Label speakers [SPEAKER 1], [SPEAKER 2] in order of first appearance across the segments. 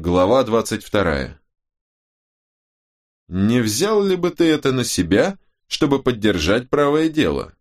[SPEAKER 1] Глава 22. Не взял ли бы ты это на себя, чтобы поддержать правое дело?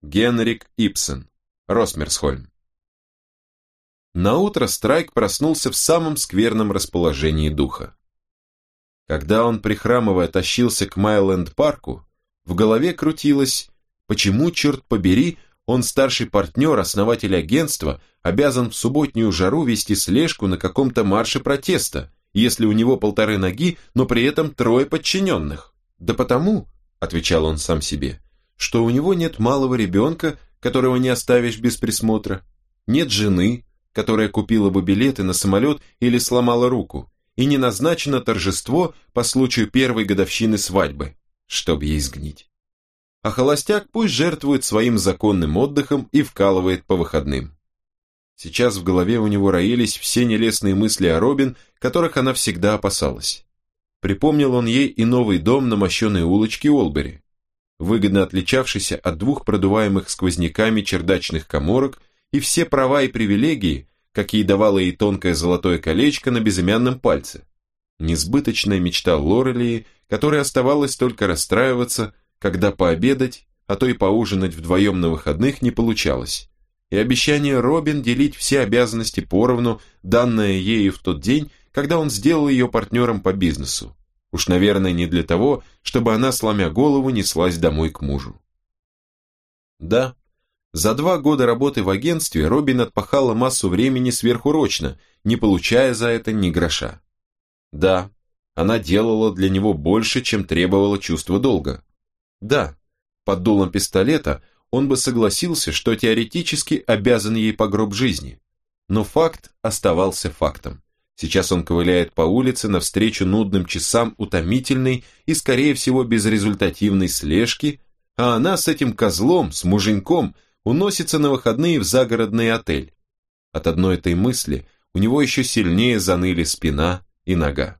[SPEAKER 1] Генрик Ипсен, Росмерсхольм. Наутро Страйк проснулся в самом скверном расположении духа. Когда он, прихрамывая, тащился к Майленд-парку, в голове крутилось, почему, черт побери, он старший партнер, основатель агентства, обязан в субботнюю жару вести слежку на каком-то марше протеста, если у него полторы ноги, но при этом трое подчиненных. Да потому, отвечал он сам себе, что у него нет малого ребенка, которого не оставишь без присмотра, нет жены, которая купила бы билеты на самолет или сломала руку, и не назначено торжество по случаю первой годовщины свадьбы, чтоб ей сгнить а холостяк пусть жертвует своим законным отдыхом и вкалывает по выходным. Сейчас в голове у него роились все нелестные мысли о Робин, которых она всегда опасалась. Припомнил он ей и новый дом на мощеной улочке Олбери, выгодно отличавшийся от двух продуваемых сквозняками чердачных коморок и все права и привилегии, какие давало ей тонкое золотое колечко на безымянном пальце. Несбыточная мечта Лорелии, которой оставалось только расстраиваться, когда пообедать, а то и поужинать вдвоем на выходных не получалось, и обещание Робин делить все обязанности поровну, данное ею в тот день, когда он сделал ее партнером по бизнесу. Уж, наверное, не для того, чтобы она, сломя голову, неслась домой к мужу. Да, за два года работы в агентстве Робин отпахала массу времени сверхурочно, не получая за это ни гроша. Да, она делала для него больше, чем требовало чувство долга. Да, под дулом пистолета он бы согласился, что теоретически обязан ей по гроб жизни. Но факт оставался фактом. Сейчас он ковыляет по улице навстречу нудным часам утомительной и, скорее всего, безрезультативной слежки, а она с этим козлом, с муженьком, уносится на выходные в загородный отель. От одной этой мысли у него еще сильнее заныли спина и нога.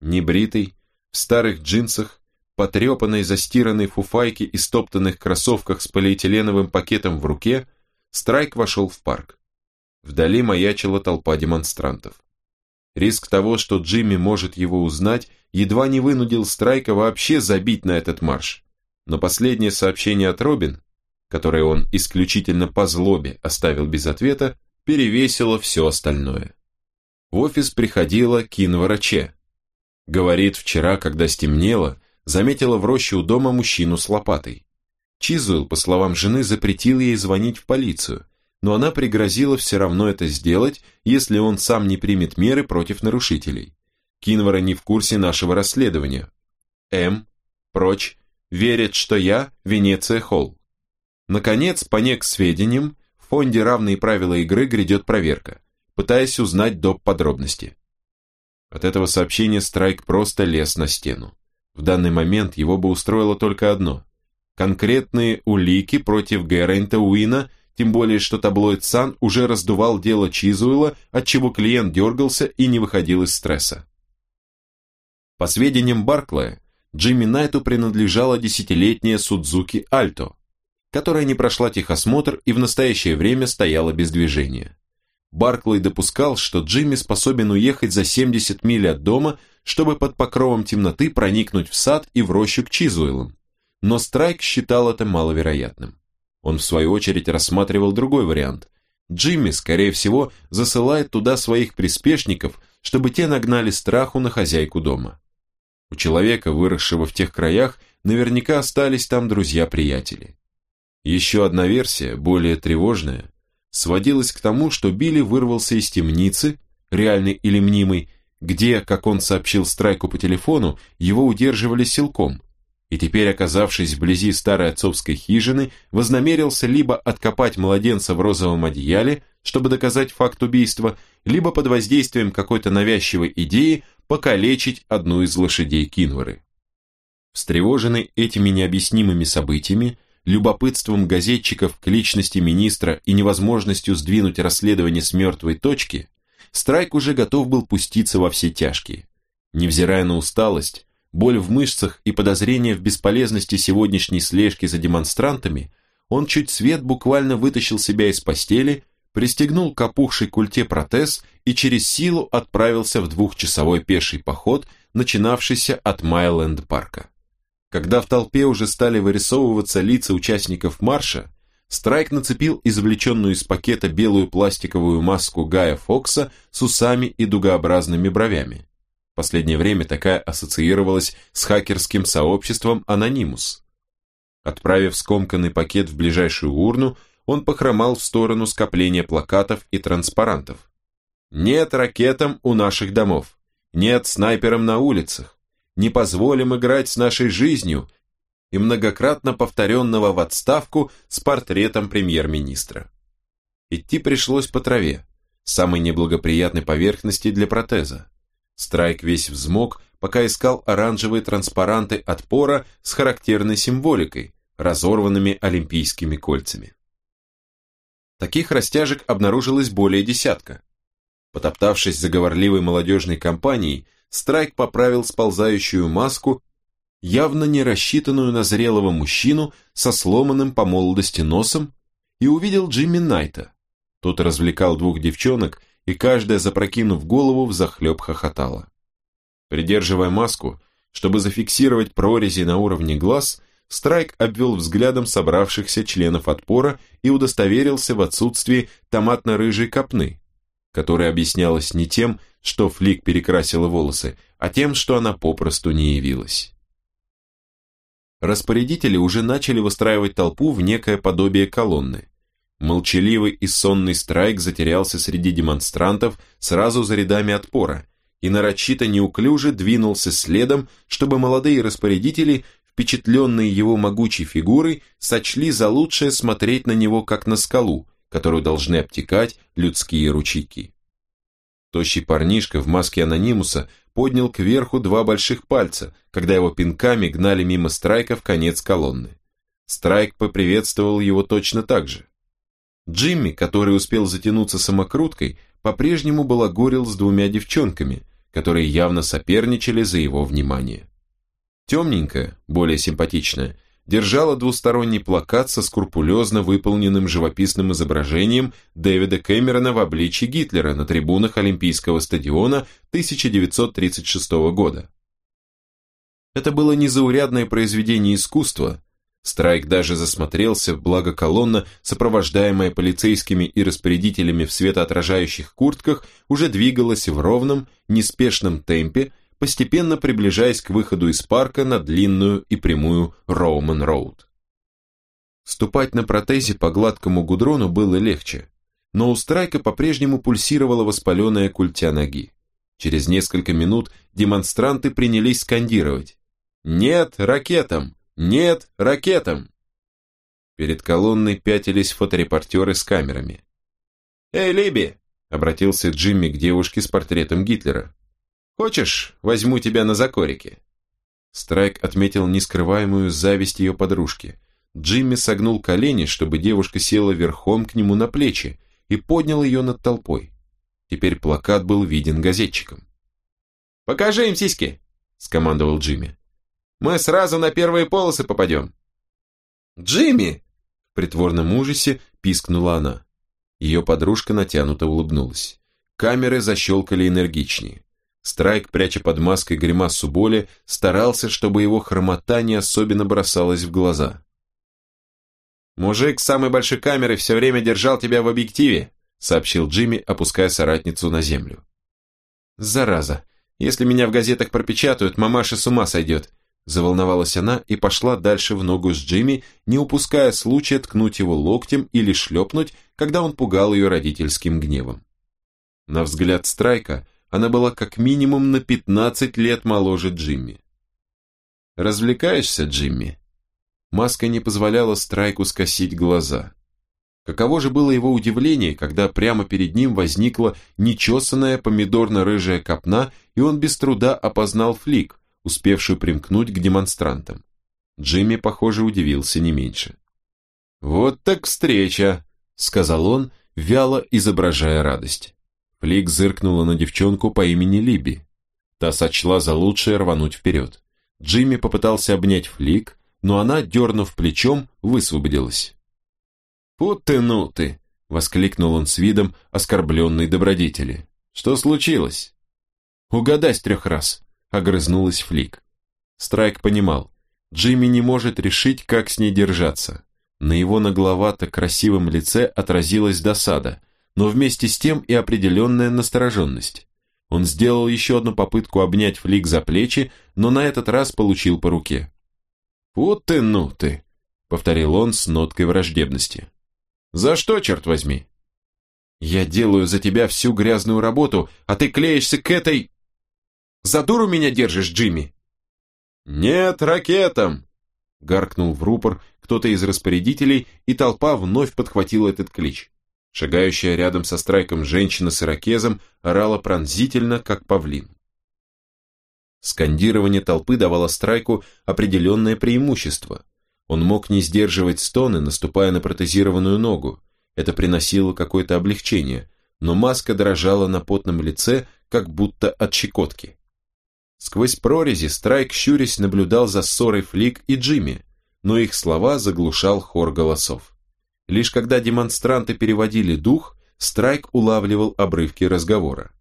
[SPEAKER 1] Небритый, в старых джинсах, потрепанной застиранной фуфайке и стоптанных кроссовках с полиэтиленовым пакетом в руке, Страйк вошел в парк. Вдали маячила толпа демонстрантов. Риск того, что Джимми может его узнать, едва не вынудил Страйка вообще забить на этот марш. Но последнее сообщение от Робин, которое он исключительно по злобе оставил без ответа, перевесило все остальное. В офис приходила Кинвара Че. Говорит, вчера, когда стемнело, заметила в роще у дома мужчину с лопатой. Чизуэлл, по словам жены, запретил ей звонить в полицию, но она пригрозила все равно это сделать, если он сам не примет меры против нарушителей. Кинвара не в курсе нашего расследования. М. Прочь. Верит, что я Венеция Холл. Наконец, по нек сведениям, в фонде равные правила игры грядет проверка, пытаясь узнать доп. подробности. От этого сообщения Страйк просто лез на стену. В данный момент его бы устроило только одно. Конкретные улики против Гэррента Уина, тем более что таблоид Сан уже раздувал дело Чизуэла, отчего клиент дергался и не выходил из стресса. По сведениям Барклая, Джимми Найту принадлежала десятилетняя Судзуки Альто, которая не прошла техосмотр и в настоящее время стояла без движения. Барклey допускал, что Джимми способен уехать за 70 миль от дома, чтобы под покровом темноты проникнуть в сад и в рощу к Чизуэлам. Но Страйк считал это маловероятным. Он в свою очередь рассматривал другой вариант. Джимми, скорее всего, засылает туда своих приспешников, чтобы те нагнали страху на хозяйку дома. У человека, выросшего в тех краях, наверняка остались там друзья-приятели. Еще одна версия, более тревожная, сводилась к тому, что Билли вырвался из темницы, реальный или мнимый, где, как он сообщил Страйку по телефону, его удерживали силком, и теперь, оказавшись вблизи старой отцовской хижины, вознамерился либо откопать младенца в розовом одеяле, чтобы доказать факт убийства, либо под воздействием какой-то навязчивой идеи покалечить одну из лошадей Кинвары. Встревоженный этими необъяснимыми событиями, любопытством газетчиков к личности министра и невозможностью сдвинуть расследование с мертвой точки, Страйк уже готов был пуститься во все тяжкие. Невзирая на усталость, боль в мышцах и подозрение в бесполезности сегодняшней слежки за демонстрантами, он чуть свет буквально вытащил себя из постели, пристегнул к опухшей культе протез и через силу отправился в двухчасовой пеший поход, начинавшийся от Майленд-парка. Когда в толпе уже стали вырисовываться лица участников марша, Страйк нацепил извлеченную из пакета белую пластиковую маску Гая Фокса с усами и дугообразными бровями. В последнее время такая ассоциировалась с хакерским сообществом Анонимус. Отправив скомканный пакет в ближайшую урну, он похромал в сторону скопления плакатов и транспарантов. «Нет ракетам у наших домов! Нет снайперам на улицах! Не позволим играть с нашей жизнью!» И многократно повторенного в отставку с портретом премьер-министра. Идти пришлось по траве, самой неблагоприятной поверхности для протеза. Страйк весь взмок, пока искал оранжевые транспаранты отпора с характерной символикой, разорванными олимпийскими кольцами. Таких растяжек обнаружилось более десятка. Потоптавшись за говорливой молодежной компанией, Страйк поправил сползающую маску, явно не рассчитанную на зрелого мужчину со сломанным по молодости носом, и увидел Джимми Найта. Тот развлекал двух девчонок, и каждая, запрокинув голову, взахлеб хохотала. Придерживая маску, чтобы зафиксировать прорези на уровне глаз, Страйк обвел взглядом собравшихся членов отпора и удостоверился в отсутствии томатно-рыжей копны, которая объяснялась не тем, что Флик перекрасила волосы, а тем, что она попросту не явилась. Распорядители уже начали выстраивать толпу в некое подобие колонны. Молчаливый и сонный страйк затерялся среди демонстрантов сразу за рядами отпора и нарочито неуклюже двинулся следом, чтобы молодые распорядители впечатленные его могучей фигурой, сочли за лучшее смотреть на него как на скалу, которую должны обтекать людские ручейки. Тощий парнишка в маске анонимуса поднял кверху два больших пальца, когда его пинками гнали мимо Страйка в конец колонны. Страйк поприветствовал его точно так же. Джимми, который успел затянуться самокруткой, по-прежнему балагурил с двумя девчонками, которые явно соперничали за его внимание. Темненькая, более симпатичная, держала двусторонний плакат со скрупулезно выполненным живописным изображением Дэвида Кэмерона в обличье Гитлера на трибунах Олимпийского стадиона 1936 года. Это было незаурядное произведение искусства. Страйк даже засмотрелся, благо колонна, сопровождаемая полицейскими и распорядителями в светоотражающих куртках, уже двигалась в ровном, неспешном темпе, постепенно приближаясь к выходу из парка на длинную и прямую Роуман-Роуд. Ступать на протезе по гладкому гудрону было легче, но у Страйка по-прежнему пульсировала воспаленная культя ноги. Через несколько минут демонстранты принялись скандировать «Нет ракетам! Нет ракетам!» Перед колонной пятились фоторепортеры с камерами. «Эй, Либи!» — обратился Джимми к девушке с портретом Гитлера. Хочешь, возьму тебя на закорики?» Страйк отметил нескрываемую зависть ее подружки. Джимми согнул колени, чтобы девушка села верхом к нему на плечи и поднял ее над толпой. Теперь плакат был виден газетчикам. «Покажи им сиськи!» – скомандовал Джимми. «Мы сразу на первые полосы попадем!» «Джимми!» – в притворном ужасе пискнула она. Ее подружка натянуто улыбнулась. Камеры защелкали энергичнее. Страйк, пряча под маской гримасу боли, старался, чтобы его хромота не особенно бросалась в глаза. «Мужик с самой большой камерой все время держал тебя в объективе», сообщил Джимми, опуская соратницу на землю. «Зараза, если меня в газетах пропечатают, мамаша с ума сойдет», заволновалась она и пошла дальше в ногу с Джимми, не упуская случая ткнуть его локтем или шлепнуть, когда он пугал ее родительским гневом. На взгляд Страйка, она была как минимум на 15 лет моложе Джимми. «Развлекаешься, Джимми?» Маска не позволяла Страйку скосить глаза. Каково же было его удивление, когда прямо перед ним возникла нечесанная помидорно-рыжая копна, и он без труда опознал флик, успевшую примкнуть к демонстрантам. Джимми, похоже, удивился не меньше. «Вот так встреча!» — сказал он, вяло изображая радость. Флик зыркнула на девчонку по имени Либи. Та сочла за лучшее рвануть вперед. Джимми попытался обнять Флик, но она, дернув плечом, высвободилась. «Фу ты, ну ты!» — воскликнул он с видом оскорбленной добродетели. «Что случилось?» «Угадай с трех раз», — огрызнулась Флик. Страйк понимал, Джимми не может решить, как с ней держаться. На его нагловато-красивом лице отразилась досада, но вместе с тем и определенная настороженность. Он сделал еще одну попытку обнять Флик за плечи, но на этот раз получил по руке. «Вот ты, ну ты!» — повторил он с ноткой враждебности. «За что, черт возьми?» «Я делаю за тебя всю грязную работу, а ты клеишься к этой...» «За дуру меня держишь, Джимми?» «Нет, ракетам!» — гаркнул в рупор кто-то из распорядителей, и толпа вновь подхватила этот клич. Шагающая рядом со страйком женщина с ирокезом орала пронзительно, как павлин. Скандирование толпы давало страйку определенное преимущество. Он мог не сдерживать стоны, наступая на протезированную ногу. Это приносило какое-то облегчение, но маска дрожала на потном лице, как будто от щекотки. Сквозь прорези Страйк, щурясь, наблюдал за ссорой Флик и Джимми, но их слова заглушал хор голосов. Лишь когда демонстранты переводили дух, Страйк улавливал обрывки разговора.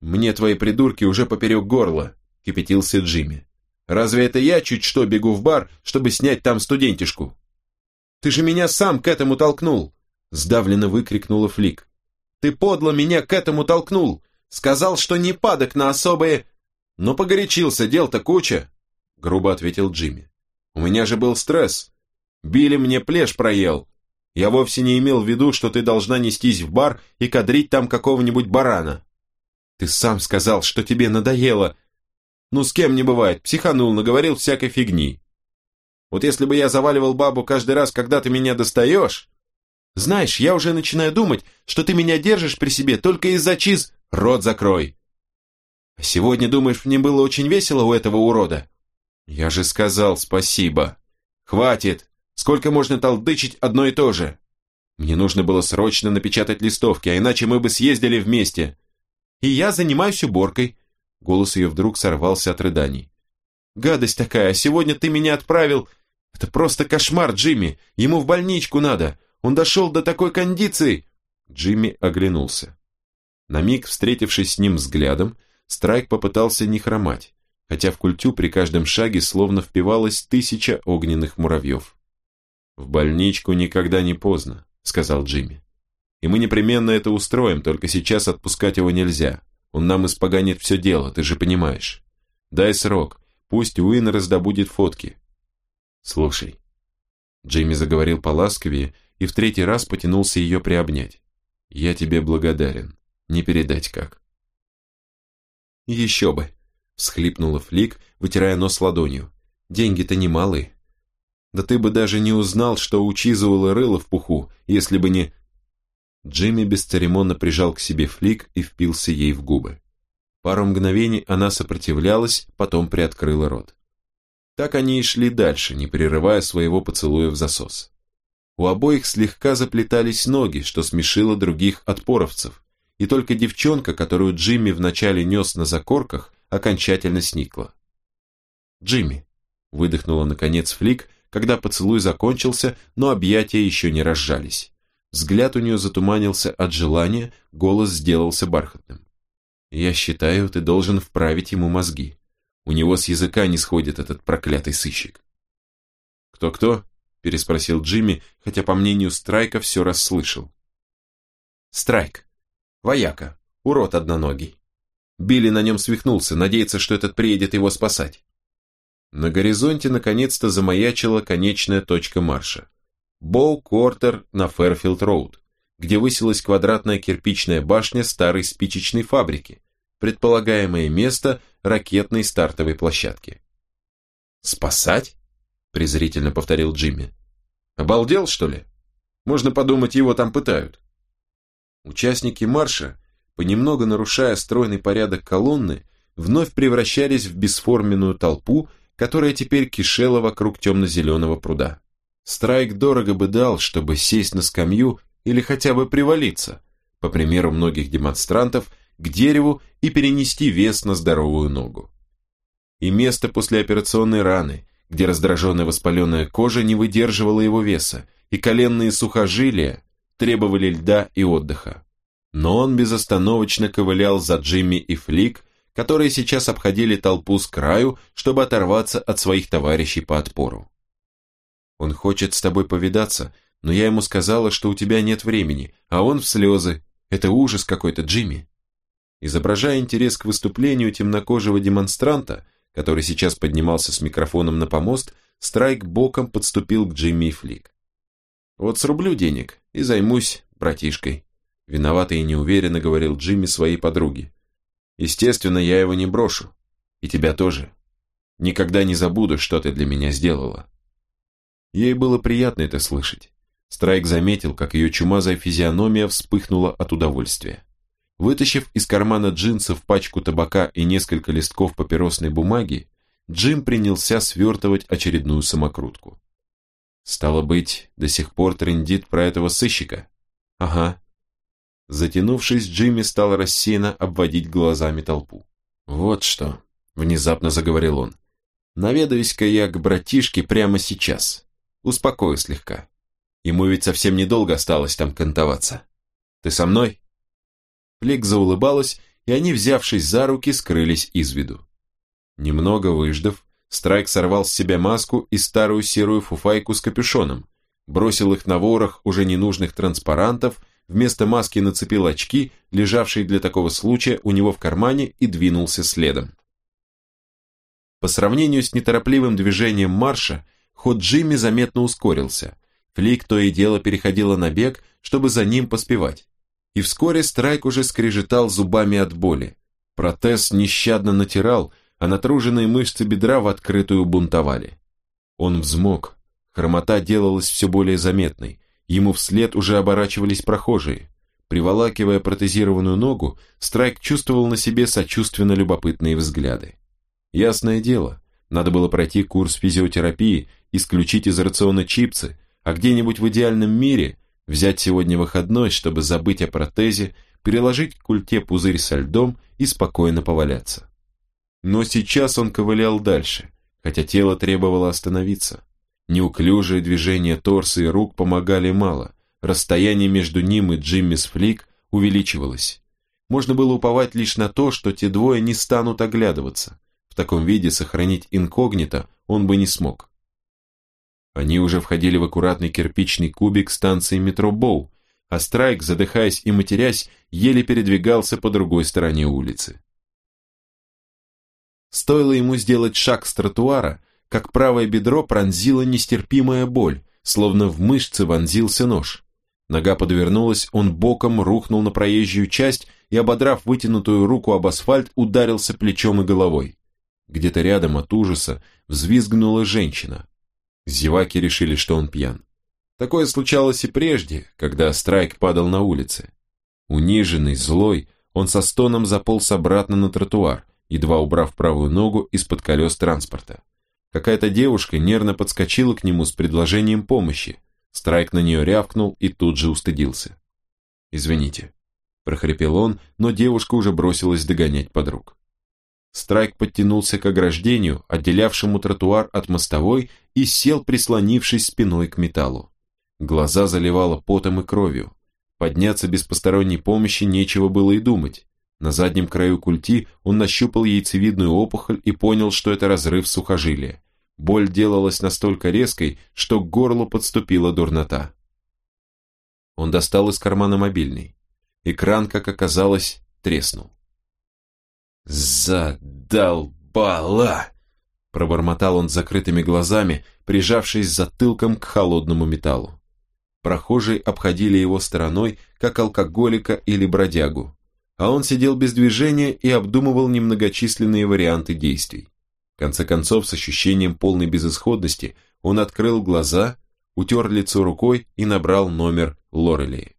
[SPEAKER 1] «Мне твои придурки уже поперек горла», — кипятился Джимми. «Разве это я чуть что бегу в бар, чтобы снять там студентишку?» «Ты же меня сам к этому толкнул!» — сдавленно выкрикнула Флик. «Ты подло меня к этому толкнул! Сказал, что не падок на особые...» «Но погорячился, дел-то куча!» — грубо ответил Джимми. «У меня же был стресс. Билли мне плешь проел. Я вовсе не имел в виду, что ты должна нестись в бар и кадрить там какого-нибудь барана. Ты сам сказал, что тебе надоело. Ну, с кем не бывает, психанул, наговорил всякой фигни. Вот если бы я заваливал бабу каждый раз, когда ты меня достаешь... Знаешь, я уже начинаю думать, что ты меня держишь при себе только из-за чиз... Рот закрой. А сегодня, думаешь, мне было очень весело у этого урода? Я же сказал спасибо. Хватит. Сколько можно толдычить одно и то же? Мне нужно было срочно напечатать листовки, а иначе мы бы съездили вместе. И я занимаюсь уборкой. Голос ее вдруг сорвался от рыданий. Гадость такая, сегодня ты меня отправил... Это просто кошмар, Джимми. Ему в больничку надо. Он дошел до такой кондиции. Джимми оглянулся. На миг, встретившись с ним взглядом, Страйк попытался не хромать, хотя в культю при каждом шаге словно впивалось тысяча огненных муравьев. «В больничку никогда не поздно», — сказал Джимми. «И мы непременно это устроим, только сейчас отпускать его нельзя. Он нам испоганит все дело, ты же понимаешь. Дай срок, пусть Уин раздобудет фотки». «Слушай». Джимми заговорил поласковее и в третий раз потянулся ее приобнять. «Я тебе благодарен. Не передать как». «Еще бы», — всхлипнула Флик, вытирая нос ладонью. «Деньги-то немалые». Да ты бы даже не узнал, что у Чизуэлла рыло в пуху, если бы не...» Джимми бесцеремонно прижал к себе флик и впился ей в губы. Пару мгновений она сопротивлялась, потом приоткрыла рот. Так они и шли дальше, не прерывая своего поцелуя в засос. У обоих слегка заплетались ноги, что смешило других отпоровцев, и только девчонка, которую Джимми вначале нес на закорках, окончательно сникла. «Джимми», — выдохнула наконец Флик, когда поцелуй закончился, но объятия еще не разжались. Взгляд у нее затуманился от желания, голос сделался бархатным. «Я считаю, ты должен вправить ему мозги. У него с языка не сходит этот проклятый сыщик». «Кто-кто?» – переспросил Джимми, хотя, по мнению Страйка, все расслышал. «Страйк. Вояка. Урод одноногий. Билли на нем свихнулся, надеется, что этот приедет его спасать. На горизонте наконец-то замаячила конечная точка марша. Боу-Квортер на Фэрфилд-Роуд, где высилась квадратная кирпичная башня старой спичечной фабрики, предполагаемое место ракетной стартовой площадки. «Спасать?» – презрительно повторил Джимми. «Обалдел, что ли? Можно подумать, его там пытают». Участники марша, понемногу нарушая стройный порядок колонны, вновь превращались в бесформенную толпу, которая теперь кишела вокруг темно-зеленого пруда. Страйк дорого бы дал, чтобы сесть на скамью или хотя бы привалиться, по примеру многих демонстрантов, к дереву и перенести вес на здоровую ногу. И место после операционной раны, где раздраженная воспаленная кожа не выдерживала его веса, и коленные сухожилия, требовали льда и отдыха. Но он безостановочно ковылял за Джимми и Флик, которые сейчас обходили толпу с краю, чтобы оторваться от своих товарищей по отпору. «Он хочет с тобой повидаться, но я ему сказала, что у тебя нет времени, а он в слезы. Это ужас какой-то, Джимми». Изображая интерес к выступлению темнокожего демонстранта, который сейчас поднимался с микрофоном на помост, Страйк боком подступил к Джимми и Флик. «Вот срублю денег и займусь братишкой», виновато и неуверенно говорил Джимми своей подруге. «Естественно, я его не брошу. И тебя тоже. Никогда не забуду, что ты для меня сделала». Ей было приятно это слышать. Страйк заметил, как ее чумазая физиономия вспыхнула от удовольствия. Вытащив из кармана джинсов пачку табака и несколько листков папиросной бумаги, Джим принялся свертывать очередную самокрутку. Стало быть, до сих пор трендит про этого сыщика? Ага. Затянувшись, Джимми стал рассеянно обводить глазами толпу. Вот что, внезапно заговорил он. Наведаюсь-ка я к братишке прямо сейчас. Успокою слегка. Ему ведь совсем недолго осталось там кантоваться. Ты со мной? Флик заулыбалась, и они, взявшись за руки, скрылись из виду. Немного выждав, Страйк сорвал с себя маску и старую серую фуфайку с капюшоном, бросил их на ворох уже ненужных транспарантов, вместо маски нацепил очки, лежавшие для такого случая у него в кармане, и двинулся следом. По сравнению с неторопливым движением марша, ход Джимми заметно ускорился. Флик то и дело переходила на бег, чтобы за ним поспевать и вскоре Страйк уже скрежетал зубами от боли. Протез нещадно натирал, а натруженные мышцы бедра в открытую бунтовали. Он взмок, хромота делалась все более заметной, ему вслед уже оборачивались прохожие. Приволакивая протезированную ногу, Страйк чувствовал на себе сочувственно любопытные взгляды. Ясное дело, надо было пройти курс физиотерапии, исключить из рациона чипсы, а где-нибудь в идеальном мире – взять сегодня выходной, чтобы забыть о протезе, переложить к культе пузырь со льдом и спокойно поваляться. Но сейчас он ковылял дальше, хотя тело требовало остановиться. Неуклюжие движения торса и рук помогали мало, расстояние между ним и Джимми Флик увеличивалось. Можно было уповать лишь на то, что те двое не станут оглядываться. В таком виде сохранить инкогнито он бы не смог. Они уже входили в аккуратный кирпичный кубик станции метро Боу, а Страйк, задыхаясь и матерясь, еле передвигался по другой стороне улицы. Стоило ему сделать шаг с тротуара, как правое бедро пронзила нестерпимая боль, словно в мышцы вонзился нож. Нога подвернулась, он боком рухнул на проезжую часть и, ободрав вытянутую руку об асфальт, ударился плечом и головой. Где-то рядом от ужаса взвизгнула женщина. Зеваки решили, что он пьян. Такое случалось и прежде, когда Страйк падал на улице. Униженный, злой, он со стоном заполз обратно на тротуар, едва убрав правую ногу из-под колес транспорта. Какая-то девушка нервно подскочила к нему с предложением помощи. Страйк на нее рявкнул и тут же устыдился. «Извините», – прохрипел он, но девушка уже бросилась догонять подруг. Страйк подтянулся к ограждению, отделявшему тротуар от мостовой, и сел, прислонившись спиной к металлу. Глаза заливало потом и кровью. Подняться без посторонней помощи нечего было и думать. На заднем краю культи он нащупал яйцевидную опухоль и понял, что это разрыв сухожилия. Боль делалась настолько резкой, что к горлу подступила дурнота. Он достал из кармана мобильный. Экран, как оказалось, треснул. «Задолбала!» Пробормотал он с закрытыми глазами, прижавшись затылком к холодному металлу. Прохожие обходили его стороной, как алкоголика или бродягу, а он сидел без движения и обдумывал немногочисленные варианты действий. В конце концов, с ощущением полной безысходности, он открыл глаза, утер лицо рукой и набрал номер Лорелии.